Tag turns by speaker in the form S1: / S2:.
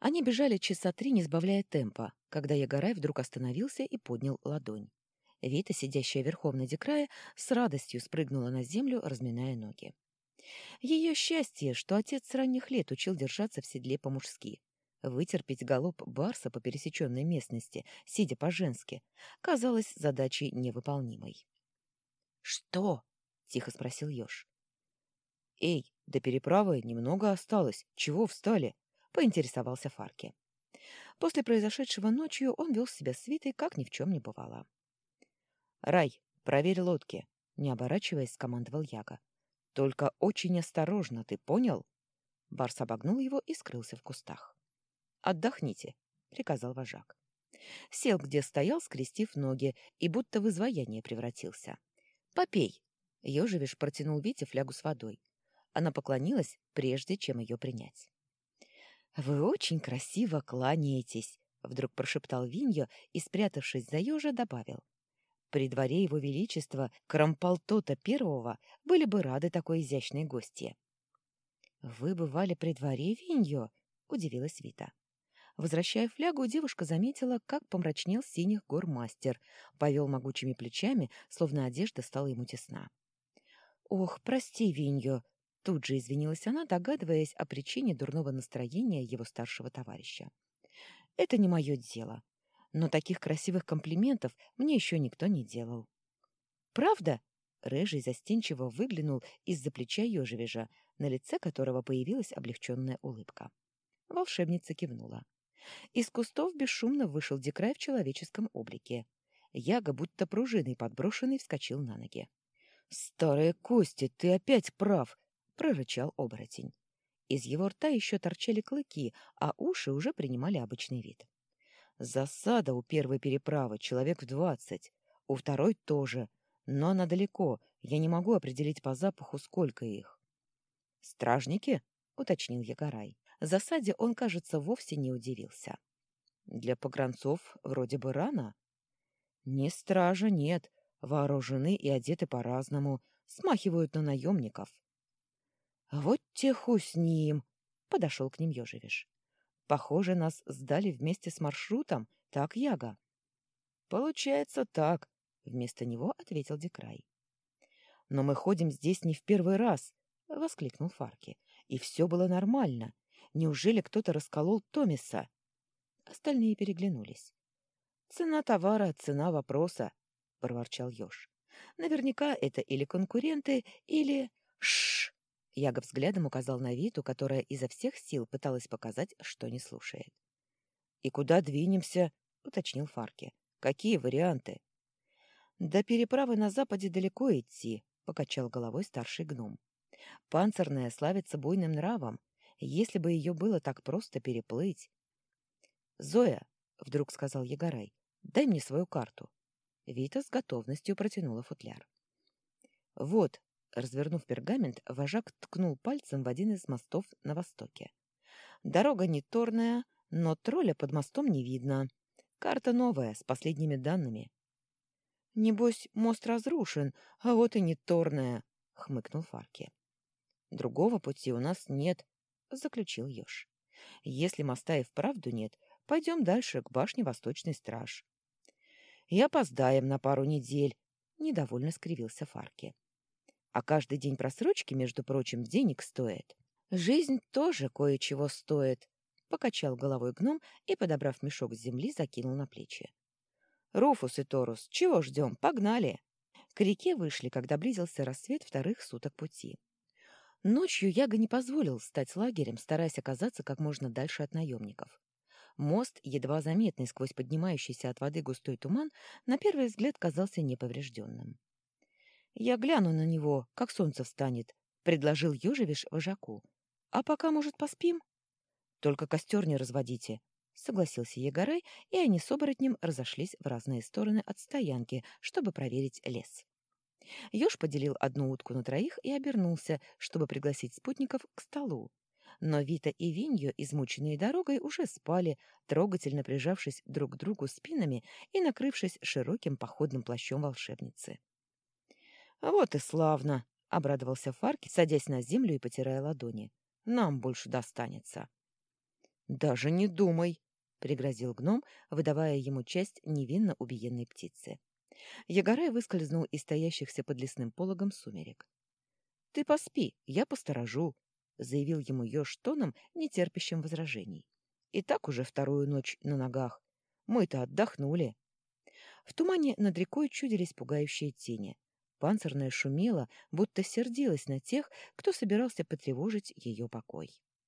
S1: Они бежали часа три, не сбавляя темпа, когда Ягорай вдруг остановился и поднял ладонь. Вита, сидящая верхом на декрае, с радостью спрыгнула на землю, разминая ноги. Ее счастье, что отец с ранних лет учил держаться в седле по-мужски. Вытерпеть галоп барса по пересеченной местности, сидя по-женски, казалось задачей невыполнимой. «Что?» — тихо спросил еж. «Эй, до переправы немного осталось. Чего встали?» — поинтересовался Фарки. После произошедшего ночью он вел себя с Витой, как ни в чем не бывало. «Рай, проверь лодки», — не оборачиваясь, скомандовал Яга. «Только очень осторожно, ты понял?» Барс обогнул его и скрылся в кустах. «Отдохните», — приказал вожак. Сел, где стоял, скрестив ноги, и будто в изваяние превратился. «Попей!» — Ёжевиш протянул Вите флягу с водой. Она поклонилась, прежде чем ее принять. «Вы очень красиво кланяетесь», — вдруг прошептал Виньо и, спрятавшись за ежа, добавил. «При дворе его величества Крамполтота Первого были бы рады такой изящной гости». «Вы бывали при дворе, Виньо?» — удивилась Вита. Возвращая флягу, девушка заметила, как помрачнел синих гор мастер, повел могучими плечами, словно одежда стала ему тесна. «Ох, прости, Виньо!» Тут же извинилась она, догадываясь о причине дурного настроения его старшего товарища. «Это не мое дело. Но таких красивых комплиментов мне еще никто не делал». «Правда?» Рыжий застенчиво выглянул из-за плеча ежевежа, на лице которого появилась облегченная улыбка. Волшебница кивнула. Из кустов бесшумно вышел Декрай в человеческом облике. Яга, будто пружиной подброшенный, вскочил на ноги. «Старая Кости, ты опять прав!» — прорычал оборотень. Из его рта еще торчали клыки, а уши уже принимали обычный вид. «Засада у первой переправы, человек в двадцать. У второй тоже. Но она далеко, я не могу определить по запаху, сколько их». «Стражники?» — уточнил Ягорай. Засаде он, кажется, вовсе не удивился. «Для погранцов вроде бы рано». «Не стража, нет. Вооружены и одеты по-разному, смахивают на наемников. — Вот теху с ним! — подошел к ним Ежевиш. — Похоже, нас сдали вместе с маршрутом, так, Яга? — Получается так, — вместо него ответил Декрай. — Но мы ходим здесь не в первый раз, — воскликнул Фарки. — И все было нормально. Неужели кто-то расколол Томиса? Остальные переглянулись. — Цена товара — цена вопроса, — проворчал еж. «Наверняка это или конкуренты, или... Шш!» Яга взглядом указал на Виту, которая изо всех сил пыталась показать, что не слушает. «И куда двинемся?» — уточнил Фарки. «Какие варианты?» «До переправы на западе далеко идти», — покачал головой старший гном. «Панцирная славится буйным нравом. Если бы ее было так просто переплыть...» «Зоя», — вдруг сказал Егорай, — «дай мне свою карту». Вита с готовностью протянула футляр. «Вот», — развернув пергамент, вожак ткнул пальцем в один из мостов на востоке. «Дорога не торная, но тролля под мостом не видно. Карта новая, с последними данными». «Небось, мост разрушен, а вот и не торная», — хмыкнул Фарки. «Другого пути у нас нет», — заключил Ёж. «Если моста и вправду нет, пойдем дальше, к башне Восточный Страж и опоздаем на пару недель», — недовольно скривился Фарки. «А каждый день просрочки, между прочим, денег стоит». «Жизнь тоже кое-чего стоит», — покачал головой гном и, подобрав мешок с земли, закинул на плечи. «Руфус и Торус, чего ждем? Погнали!» К реке вышли, когда близился рассвет вторых суток пути. Ночью Яга не позволил стать лагерем, стараясь оказаться как можно дальше от наемников. Мост, едва заметный сквозь поднимающийся от воды густой туман, на первый взгляд казался неповрежденным. «Я гляну на него, как солнце встанет», — предложил Южевиш вожаку. «А пока, может, поспим?» «Только костер не разводите», — согласился Егорай, и они с оборотнем разошлись в разные стороны от стоянки, чтобы проверить лес. Ёж поделил одну утку на троих и обернулся, чтобы пригласить спутников к столу. Но Вита и Виньо, измученные дорогой, уже спали, трогательно прижавшись друг к другу спинами и накрывшись широким походным плащом волшебницы. «Вот и славно!» — обрадовался Фарки, садясь на землю и потирая ладони. «Нам больше достанется». «Даже не думай!» — пригрозил гном, выдавая ему часть невинно убиенной птицы. Ягорай выскользнул из стоящихся под лесным пологом сумерек. «Ты поспи, я посторожу», — заявил ему еж тоном, нетерпящим возражений. «И так уже вторую ночь на ногах. Мы-то отдохнули». В тумане над рекой чудились пугающие тени. Панцирная шумела, будто сердилась на тех, кто собирался потревожить ее покой.